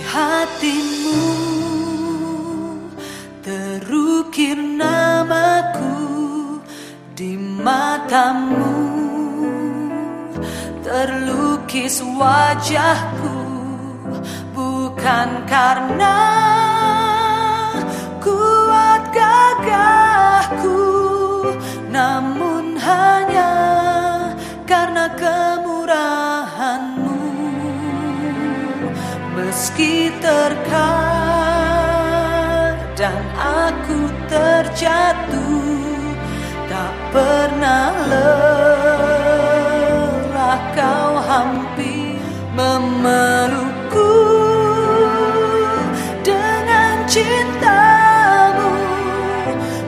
hatimu Terukir namaku di matamu Terlukis wajahku Bukan karena kuat gagahku Namun Meski terkadang aku terjatuh Tak pernah lelah kau hampir memelukku. Dengan cintamu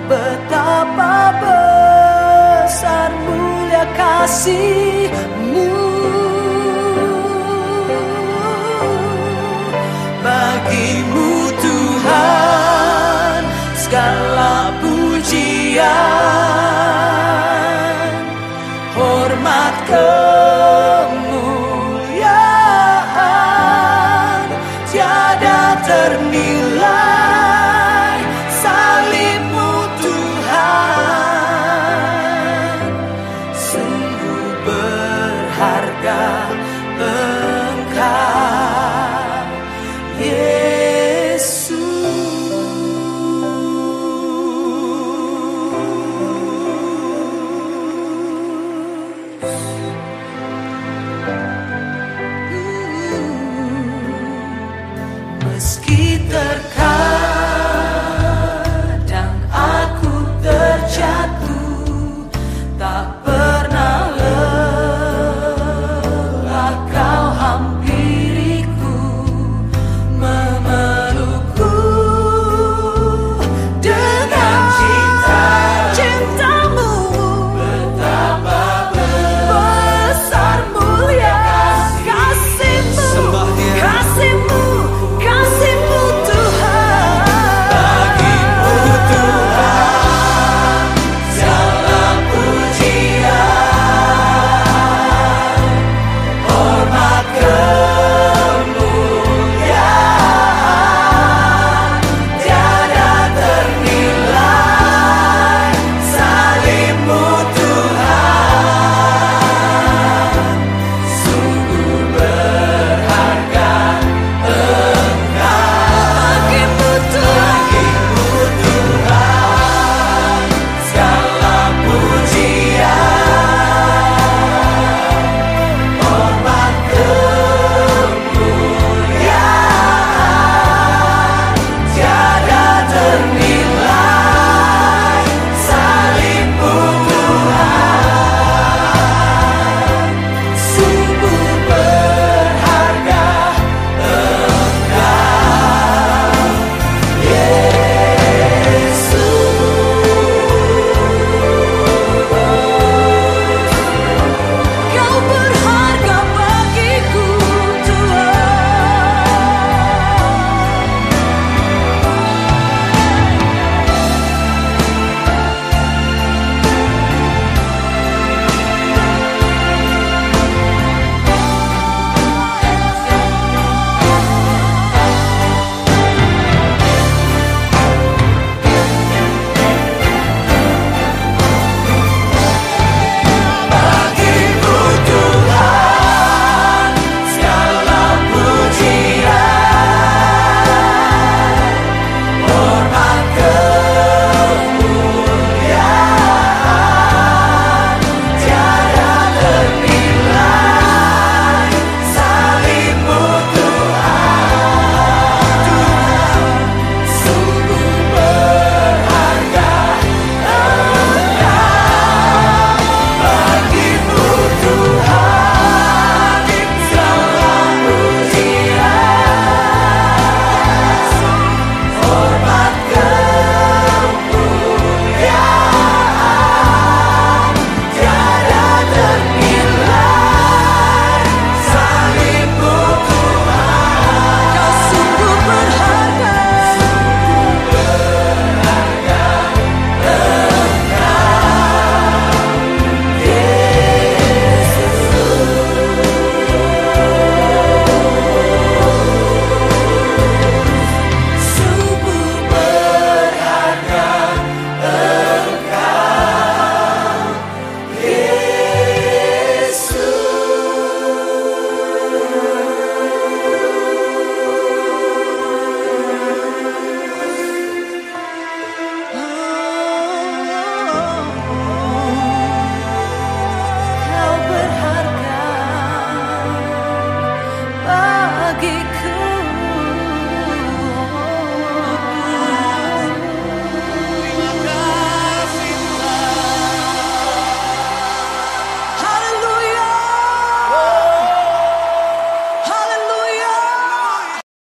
Betapa besar mulia kasihmu Hormat kemuliaan Tiada ternilai salibmu Tuhan. Sungguh berharga